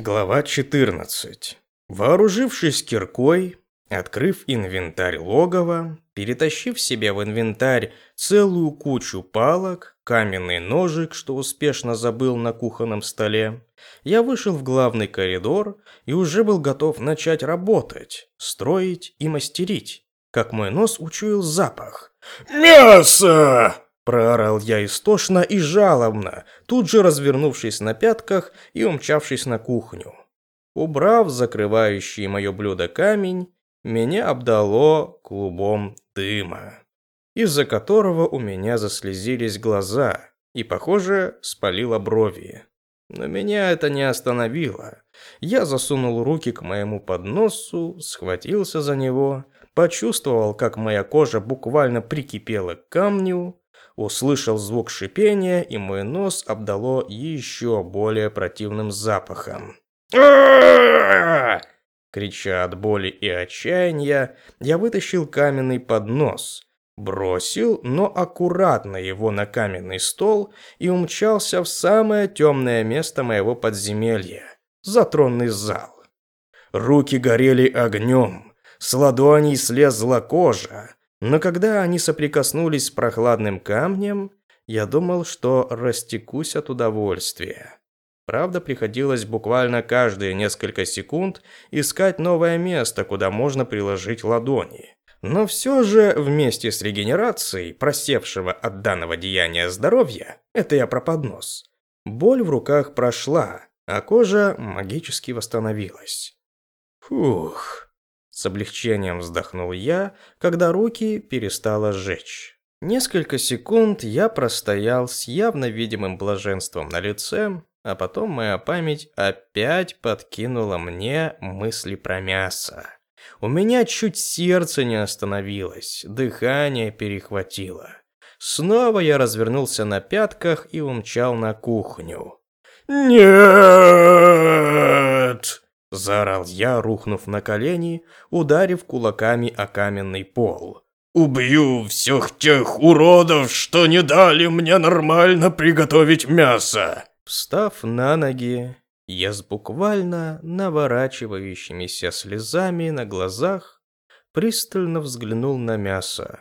Глава 14. Вооружившись киркой, открыв инвентарь логова, перетащив себе в инвентарь целую кучу палок, каменный ножик, что успешно забыл на кухонном столе, я вышел в главный коридор и уже был готов начать работать, строить и мастерить, как мой нос учуял запах. «Мясо!» Проорал я истошно и жалобно, тут же развернувшись на пятках и умчавшись на кухню. Убрав закрывающий мое блюдо камень, меня обдало клубом дыма, из-за которого у меня заслезились глаза и, похоже, спалило брови. Но меня это не остановило. Я засунул руки к моему подносу, схватился за него, почувствовал, как моя кожа буквально прикипела к камню, услышал звук шипения, и мой нос обдало еще более противным запахом. Крича от боли и отчаяния, я вытащил каменный поднос, бросил, но аккуратно его на каменный стол и умчался в самое темное место моего подземелья – затронный зал. Руки горели огнем, с ладоней слезла кожа, но когда они соприкоснулись с прохладным камнем, я думал, что растекусь от удовольствия. Правда, приходилось буквально каждые несколько секунд искать новое место, куда можно приложить ладони. Но все же вместе с регенерацией просевшего от данного деяния здоровья, это я про поднос, боль в руках прошла, а кожа магически восстановилась. Фух. С облегчением вздохнул я, когда руки перестало жечь. Несколько секунд я простоял с явно видимым блаженством на лице, а потом моя память опять подкинула мне мысли про мясо. У меня чуть сердце не остановилось, дыхание перехватило. Снова я развернулся на пятках и умчал на кухню. «Нет!» Заорал я, рухнув на колени, ударив кулаками о каменный пол. «Убью всех тех уродов, что не дали мне нормально приготовить мясо!» Встав на ноги, я с буквально наворачивающимися слезами на глазах пристально взглянул на мясо.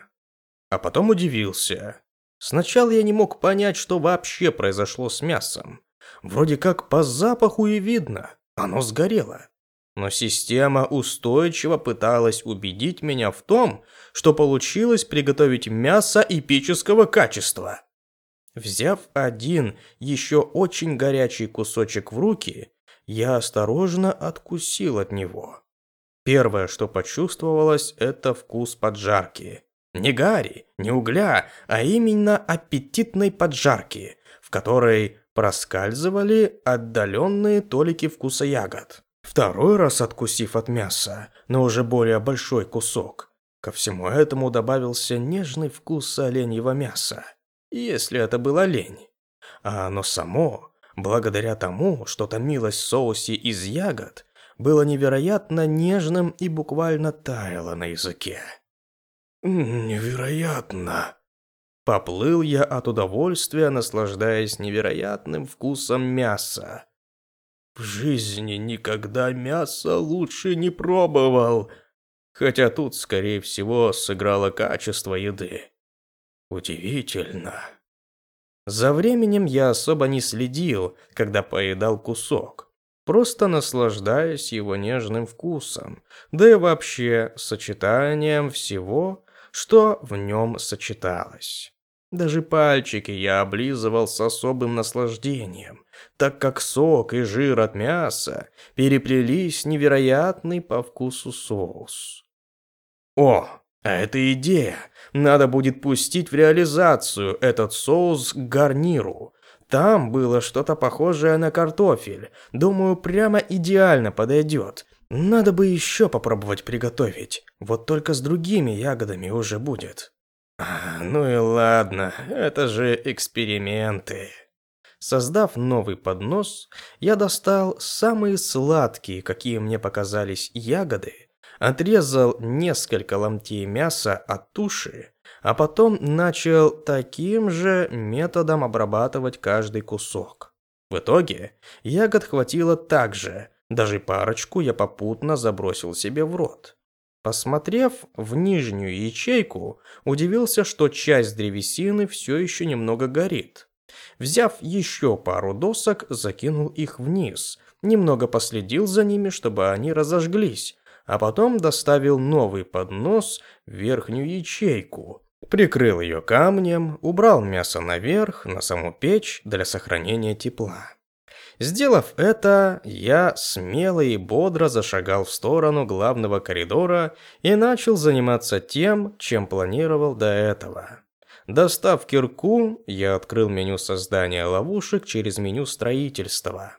А потом удивился. Сначала я не мог понять, что вообще произошло с мясом. Вроде как по запаху и видно. Оно сгорело. Но система устойчиво пыталась убедить меня в том, что получилось приготовить мясо эпического качества. Взяв один еще очень горячий кусочек в руки, я осторожно откусил от него. Первое, что почувствовалось, это вкус поджарки. Не гари, не угля, а именно аппетитной поджарки, в которой проскальзывали отдаленные толики вкуса ягод. Второй раз откусив от мяса, но уже более большой кусок, ко всему этому добавился нежный вкус оленьего мяса, если это было лень. А оно само, благодаря тому, что томилось в соусе из ягод, было невероятно нежным и буквально таяло на языке. «Невероятно!» Поплыл я от удовольствия, наслаждаясь невероятным вкусом мяса. В жизни никогда мясо лучше не пробовал. Хотя тут, скорее всего, сыграло качество еды. Удивительно. За временем я особо не следил, когда поедал кусок, просто наслаждаясь его нежным вкусом, да и вообще сочетанием всего, что в нем сочеталось. Даже пальчики я облизывал с особым наслаждением, так как сок и жир от мяса переплелись невероятный по вкусу соус. О, а это идея! Надо будет пустить в реализацию этот соус к гарниру. Там было что-то похожее на картофель. Думаю, прямо идеально подойдет. Надо бы еще попробовать приготовить. Вот только с другими ягодами уже будет. Ну и ладно, это же эксперименты. Создав новый поднос, я достал самые сладкие, какие мне показались ягоды, отрезал несколько ломтей мяса от туши, а потом начал таким же методом обрабатывать каждый кусок. В итоге ягод хватило так же, даже парочку я попутно забросил себе в рот. Посмотрев в нижнюю ячейку, удивился, что часть древесины все еще немного горит. Взяв еще пару досок, закинул их вниз, немного последил за ними, чтобы они разожглись, а потом доставил новый поднос в верхнюю ячейку, прикрыл ее камнем, убрал мясо наверх, на саму печь для сохранения тепла. Сделав это, я смело и бодро зашагал в сторону главного коридора и начал заниматься тем, чем планировал до этого. Достав кирку, я открыл меню создания ловушек через меню строительства.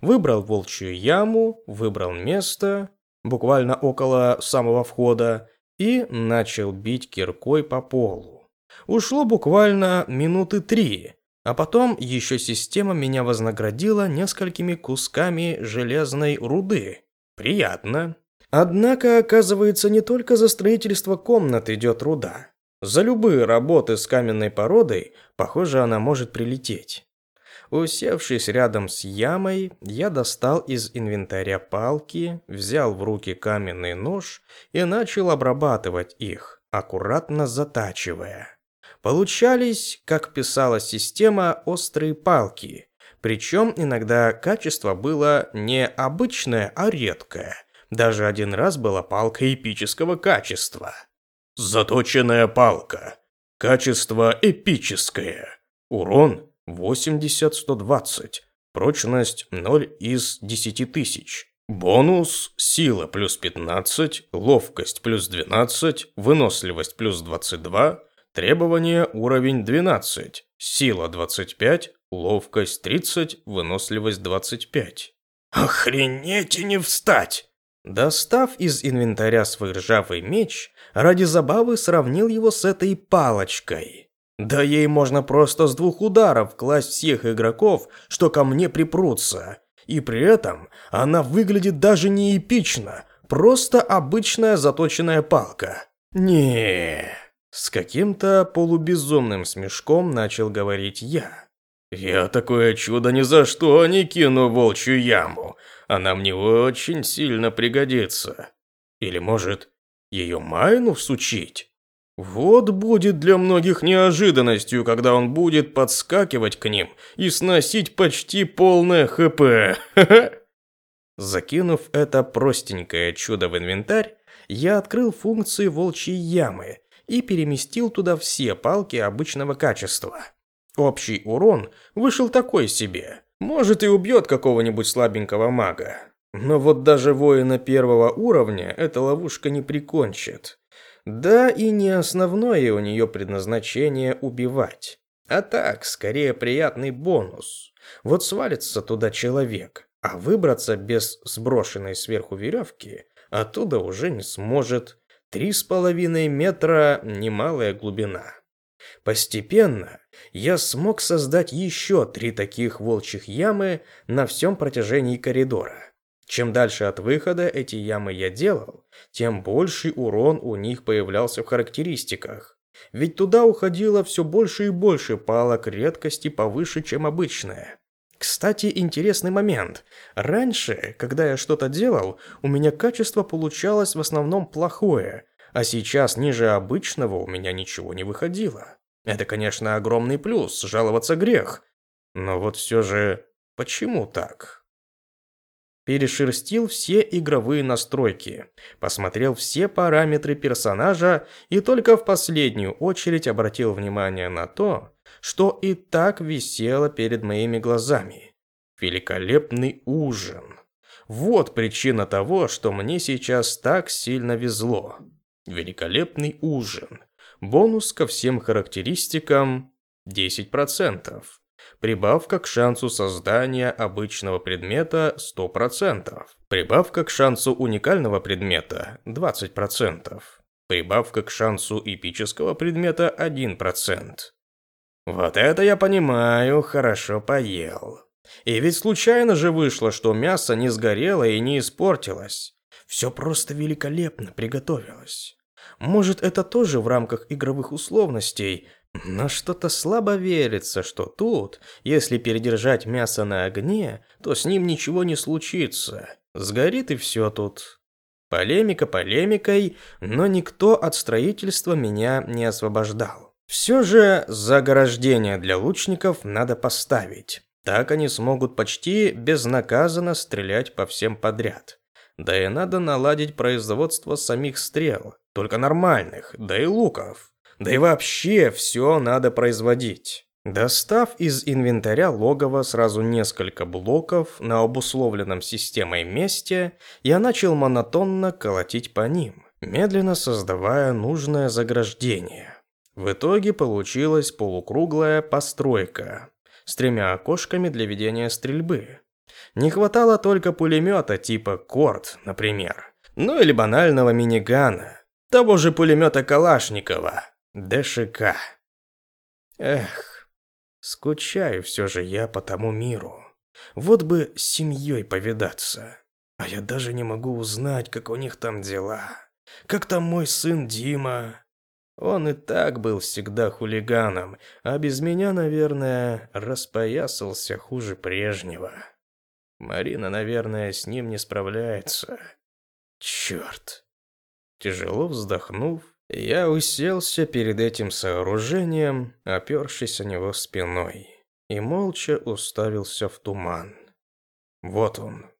Выбрал волчью яму, выбрал место, буквально около самого входа, и начал бить киркой по полу. Ушло буквально минуты три, а потом еще система меня вознаградила несколькими кусками железной руды. Приятно. Однако, оказывается, не только за строительство комнат идет руда. За любые работы с каменной породой, похоже, она может прилететь. Усевшись рядом с ямой, я достал из инвентаря палки, взял в руки каменный нож и начал обрабатывать их, аккуратно затачивая. Получались, как писала система, острые палки. Причем иногда качество было не обычное, а редкое. Даже один раз была палка эпического качества. Заточенная палка. Качество эпическое. Урон 80-120. Прочность 0 из 10 тысяч. Бонус – сила плюс 15, ловкость плюс 12, выносливость плюс 22, Требование уровень 12, сила 25, ловкость 30, выносливость 25. Охренеть и не встать! Достав из инвентаря свой ржавый меч, ради забавы сравнил его с этой палочкой. Да ей можно просто с двух ударов класть всех игроков, что ко мне припрутся. И при этом она выглядит даже не эпично, просто обычная заточенная палка. Не. С каким-то полубезумным смешком начал говорить я. «Я такое чудо ни за что не кину в волчью яму. Она мне очень сильно пригодится. Или, может, ее Майну всучить? Вот будет для многих неожиданностью, когда он будет подскакивать к ним и сносить почти полное ХП. Закинув это простенькое чудо в инвентарь, я открыл функции волчьей ямы и переместил туда все палки обычного качества. Общий урон вышел такой себе. Может и убьет какого-нибудь слабенького мага. Но вот даже воина первого уровня эта ловушка не прикончит. Да и не основное у нее предназначение убивать. А так, скорее приятный бонус. Вот свалится туда человек, а выбраться без сброшенной сверху веревки оттуда уже не сможет. Три с половиной метра – немалая глубина. Постепенно я смог создать еще три таких волчьих ямы на всем протяжении коридора. Чем дальше от выхода эти ямы я делал, тем больший урон у них появлялся в характеристиках. Ведь туда уходило все больше и больше палок редкости повыше, чем обычная. Кстати, интересный момент. Раньше, когда я что-то делал, у меня качество получалось в основном плохое, а сейчас ниже обычного у меня ничего не выходило. Это, конечно, огромный плюс, жаловаться грех. Но вот все же, почему так? Перешерстил все игровые настройки, посмотрел все параметры персонажа и только в последнюю очередь обратил внимание на то, что и так висело перед моими глазами. Великолепный ужин. Вот причина того, что мне сейчас так сильно везло. Великолепный ужин. Бонус ко всем характеристикам 10%. Прибавка к шансу создания обычного предмета 100%. Прибавка к шансу уникального предмета 20%. Прибавка к шансу эпического предмета 1%. Вот это я понимаю, хорошо поел. И ведь случайно же вышло, что мясо не сгорело и не испортилось. Все просто великолепно приготовилось. Может, это тоже в рамках игровых условностей, Но что-то слабо верится, что тут, если передержать мясо на огне, то с ним ничего не случится. Сгорит и все тут. Полемика полемикой, но никто от строительства меня не освобождал. Все же заграждение для лучников надо поставить. Так они смогут почти безнаказанно стрелять по всем подряд. Да и надо наладить производство самих стрел, только нормальных, да и луков. Да и вообще все надо производить. Достав из инвентаря логова сразу несколько блоков на обусловленном системой месте, я начал монотонно колотить по ним, медленно создавая нужное заграждение. В итоге получилась полукруглая постройка с тремя окошками для ведения стрельбы, не хватало только пулемета типа Корт, например. Ну или банального минигана. Того же пулемета Калашникова. ДШК. Эх, скучаю все же я по тому миру. Вот бы с семьей повидаться. А я даже не могу узнать, как у них там дела. Как там мой сын Дима? Он и так был всегда хулиганом, а без меня, наверное, распоясался хуже прежнего. Марина, наверное, с ним не справляется. Черт. Тяжело вздохнув, я уселся перед этим сооружением, опершись о него спиной, и молча уставился в туман. Вот он,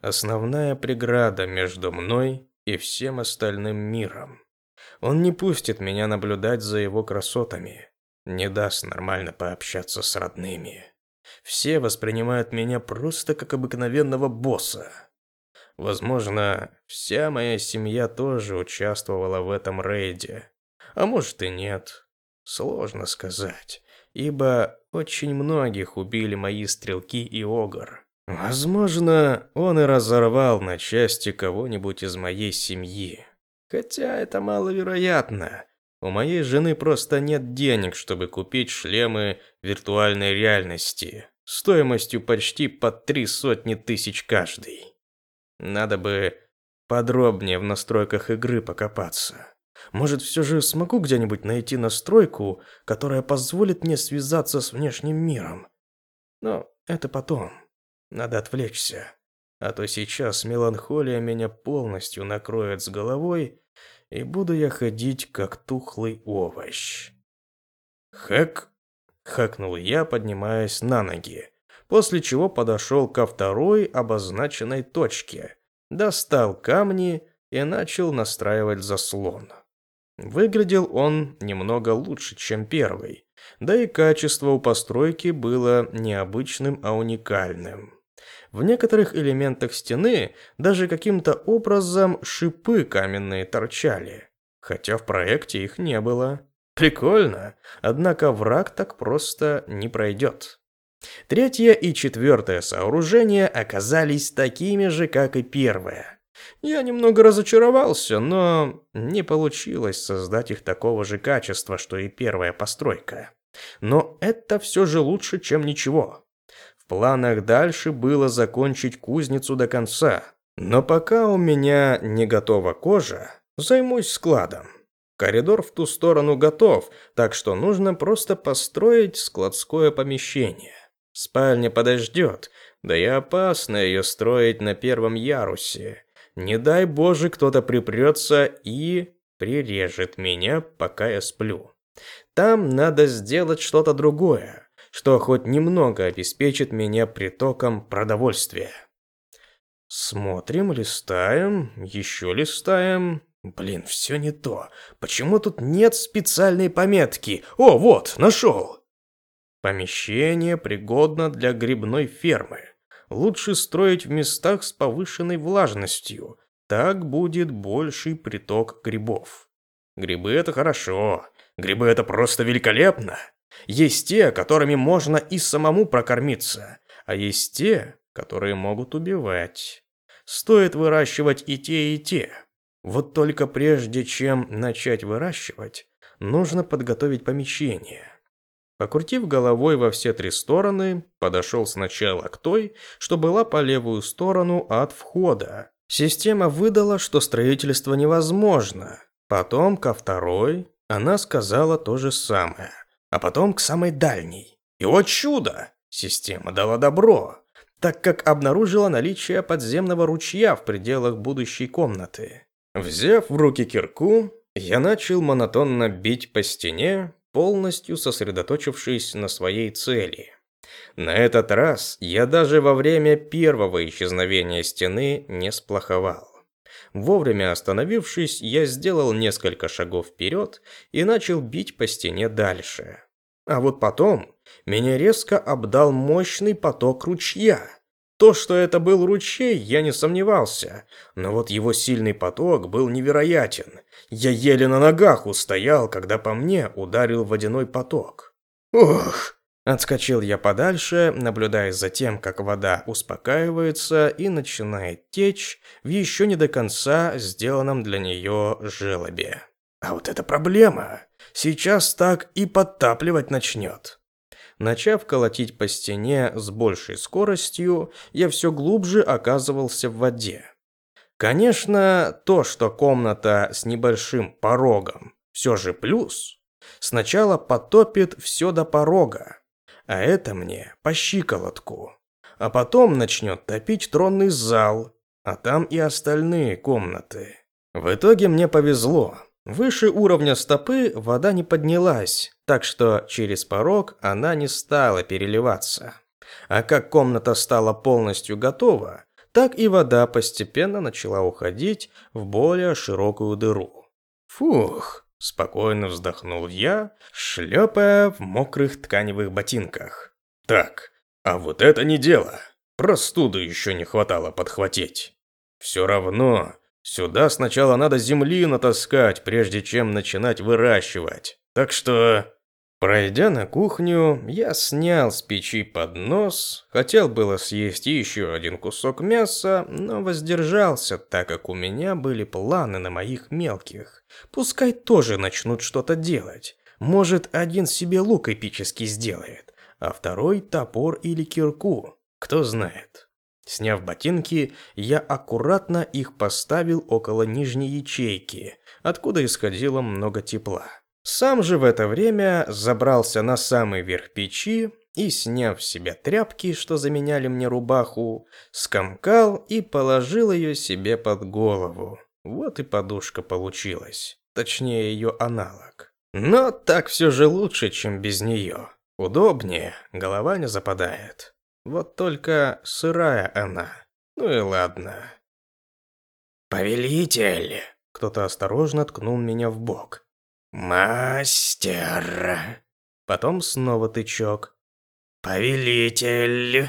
основная преграда между мной и всем остальным миром. Он не пустит меня наблюдать за его красотами, не даст нормально пообщаться с родными. Все воспринимают меня просто как обыкновенного босса. Возможно, вся моя семья тоже участвовала в этом рейде. А может и нет. Сложно сказать, ибо очень многих убили мои стрелки и огр. Возможно, он и разорвал на части кого-нибудь из моей семьи. Хотя это маловероятно. У моей жены просто нет денег, чтобы купить шлемы виртуальной реальности стоимостью почти по три сотни тысяч каждый. Надо бы подробнее в настройках игры покопаться. Может, все же смогу где-нибудь найти настройку, которая позволит мне связаться с внешним миром. Но это потом. Надо отвлечься. А то сейчас меланхолия меня полностью накроет с головой, и буду я ходить как тухлый овощ. Хэк, хакнул я, поднимаясь на ноги, после чего подошел ко второй обозначенной точке, достал камни и начал настраивать заслон. Выглядел он немного лучше, чем первый, да и качество у постройки было необычным, а уникальным. В некоторых элементах стены даже каким-то образом шипы каменные торчали, хотя в проекте их не было. Прикольно, однако враг так просто не пройдет. Третье и четвертое сооружения оказались такими же, как и первое. Я немного разочаровался, но не получилось создать их такого же качества, что и первая постройка. Но это все же лучше, чем ничего. Планах дальше было закончить кузницу до конца. Но пока у меня не готова кожа, займусь складом. Коридор в ту сторону готов, так что нужно просто построить складское помещение. Спальня подождет, да и опасно ее строить на первом ярусе. Не дай боже, кто-то припрется и прирежет меня, пока я сплю. Там надо сделать что-то другое что хоть немного обеспечит меня притоком продовольствия. Смотрим, листаем, еще листаем. Блин, все не то. Почему тут нет специальной пометки? О, вот, нашел. Помещение пригодно для грибной фермы. Лучше строить в местах с повышенной влажностью. Так будет больший приток грибов. Грибы это хорошо. Грибы это просто великолепно. Есть те, которыми можно и самому прокормиться, а есть те, которые могут убивать. Стоит выращивать и те, и те. Вот только прежде чем начать выращивать, нужно подготовить помещение. Покрутив головой во все три стороны, подошел сначала к той, что была по левую сторону от входа. Система выдала, что строительство невозможно. Потом ко второй, она сказала то же самое а потом к самой дальней. И вот чудо! Система дала добро, так как обнаружила наличие подземного ручья в пределах будущей комнаты. Взяв в руки кирку, я начал монотонно бить по стене, полностью сосредоточившись на своей цели. На этот раз я даже во время первого исчезновения стены не сплоховал. Вовремя остановившись, я сделал несколько шагов вперед и начал бить по стене дальше. А вот потом меня резко обдал мощный поток ручья. То, что это был ручей, я не сомневался, но вот его сильный поток был невероятен. Я еле на ногах устоял, когда по мне ударил водяной поток. Ох! Отскочил я подальше, наблюдая за тем, как вода успокаивается и начинает течь в еще не до конца сделанном для нее желобе. А вот это проблема. Сейчас так и подтапливать начнет. Начав колотить по стене с большей скоростью, я все глубже оказывался в воде. Конечно, то, что комната с небольшим порогом, все же плюс. Сначала потопит все до порога, а это мне по щиколотку. А потом начнет топить тронный зал, а там и остальные комнаты. В итоге мне повезло. Выше уровня стопы вода не поднялась, так что через порог она не стала переливаться. А как комната стала полностью готова, так и вода постепенно начала уходить в более широкую дыру. Фух, спокойно вздохнул я, шлепая в мокрых тканевых ботинках. Так, а вот это не дело. Простуду еще не хватало подхватить. Все равно Сюда сначала надо земли натаскать, прежде чем начинать выращивать. Так что... Пройдя на кухню, я снял с печи поднос, хотел было съесть еще один кусок мяса, но воздержался, так как у меня были планы на моих мелких. Пускай тоже начнут что-то делать. Может, один себе лук эпический сделает, а второй топор или кирку, кто знает. Сняв ботинки, я аккуратно их поставил около нижней ячейки, откуда исходило много тепла. Сам же в это время забрался на самый верх печи и, сняв с себя тряпки, что заменяли мне рубаху, скомкал и положил ее себе под голову. Вот и подушка получилась, точнее ее аналог. Но так все же лучше, чем без нее. Удобнее, голова не западает. Вот только сырая она. Ну и ладно. «Повелитель!» Кто-то осторожно ткнул меня в бок. «Мастер!» Потом снова тычок. «Повелитель!»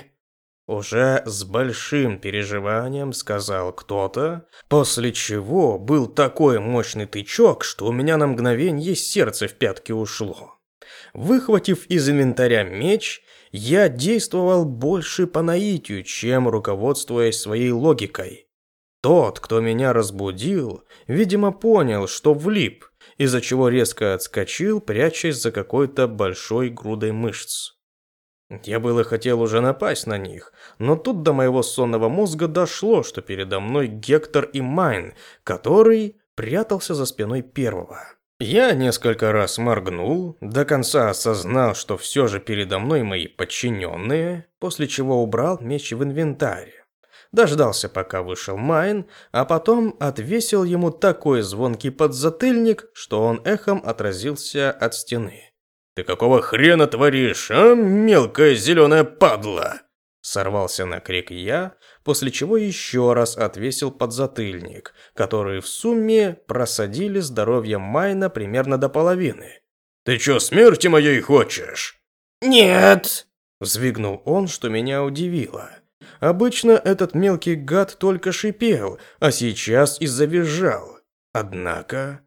Уже с большим переживанием сказал кто-то, после чего был такой мощный тычок, что у меня на мгновение сердце в пятки ушло. Выхватив из инвентаря меч, я действовал больше по наитию, чем руководствуясь своей логикой. Тот, кто меня разбудил, видимо понял, что влип, из-за чего резко отскочил, прячась за какой-то большой грудой мышц. Я было хотел уже напасть на них, но тут до моего сонного мозга дошло, что передо мной Гектор и Майн, который прятался за спиной первого. Я несколько раз моргнул, до конца осознал, что все же передо мной мои подчиненные, после чего убрал меч в инвентарь. Дождался, пока вышел Майн, а потом отвесил ему такой звонкий подзатыльник, что он эхом отразился от стены. «Ты какого хрена творишь, а, мелкая зеленая падла?» Сорвался на крик я, после чего еще раз отвесил подзатыльник, который в сумме просадили здоровье Майна примерно до половины. «Ты чё, смерти моей хочешь?» «Нет!» Взвигнул он, что меня удивило. Обычно этот мелкий гад только шипел, а сейчас и завизжал. Однако...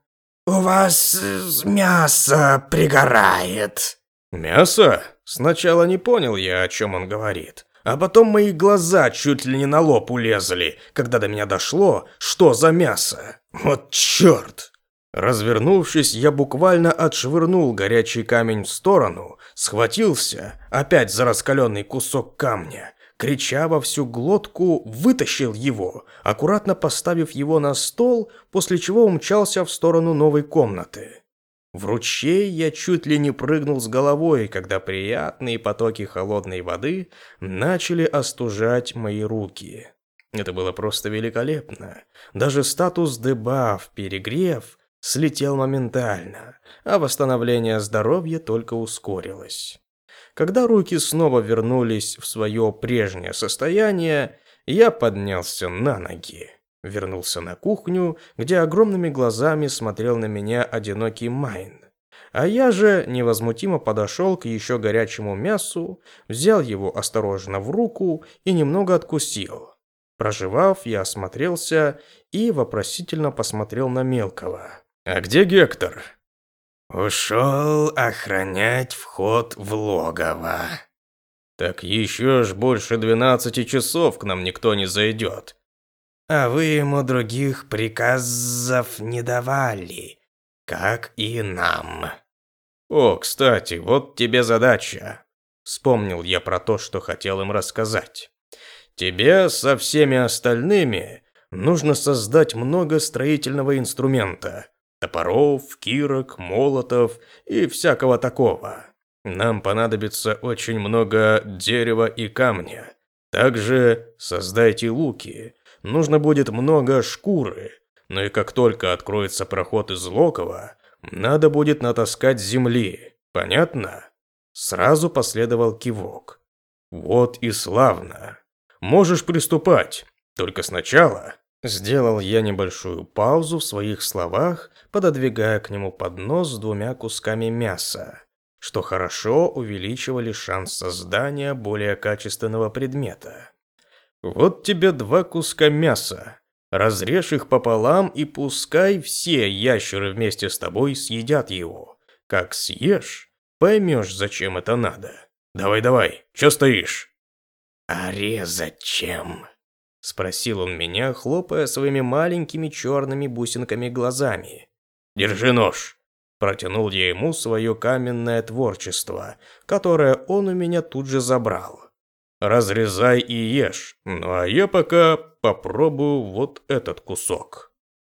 «У вас мясо пригорает». «Мясо?» Сначала не понял я, о чем он говорит. А потом мои глаза чуть ли не на лоб улезли, когда до меня дошло, что за мясо. Вот черт! Развернувшись, я буквально отшвырнул горячий камень в сторону, схватился опять за раскаленный кусок камня, крича во всю глотку, вытащил его, аккуратно поставив его на стол, после чего умчался в сторону новой комнаты. В ручей я чуть ли не прыгнул с головой, когда приятные потоки холодной воды начали остужать мои руки. Это было просто великолепно. Даже статус дебаф перегрев слетел моментально, а восстановление здоровья только ускорилось. Когда руки снова вернулись в свое прежнее состояние, я поднялся на ноги. Вернулся на кухню, где огромными глазами смотрел на меня одинокий Майн. А я же невозмутимо подошел к еще горячему мясу, взял его осторожно в руку и немного откусил. Проживав, я осмотрелся и вопросительно посмотрел на мелкого. «А где Гектор?» «Ушел охранять вход в логово». «Так еще ж больше двенадцати часов к нам никто не зайдет. А вы ему других приказов не давали, как и нам. О, кстати, вот тебе задача. Вспомнил я про то, что хотел им рассказать. Тебе со всеми остальными нужно создать много строительного инструмента. Топоров, кирок, молотов и всякого такого. Нам понадобится очень много дерева и камня. Также создайте луки, нужно будет много шкуры, но и как только откроется проход из локова, надо будет натаскать земли. Понятно? Сразу последовал кивок. Вот и славно. Можешь приступать. Только сначала сделал я небольшую паузу в своих словах, пододвигая к нему поднос с двумя кусками мяса, что хорошо увеличивали шанс создания более качественного предмета. Вот тебе два куска мяса. Разрежь их пополам и пускай все ящеры вместе с тобой съедят его. Как съешь, поймешь, зачем это надо. Давай-давай, что стоишь? А резать чем? Спросил он меня, хлопая своими маленькими черными бусинками глазами. Держи нож. Протянул я ему свое каменное творчество, которое он у меня тут же забрал. Разрезай и ешь. Ну а я пока попробую вот этот кусок.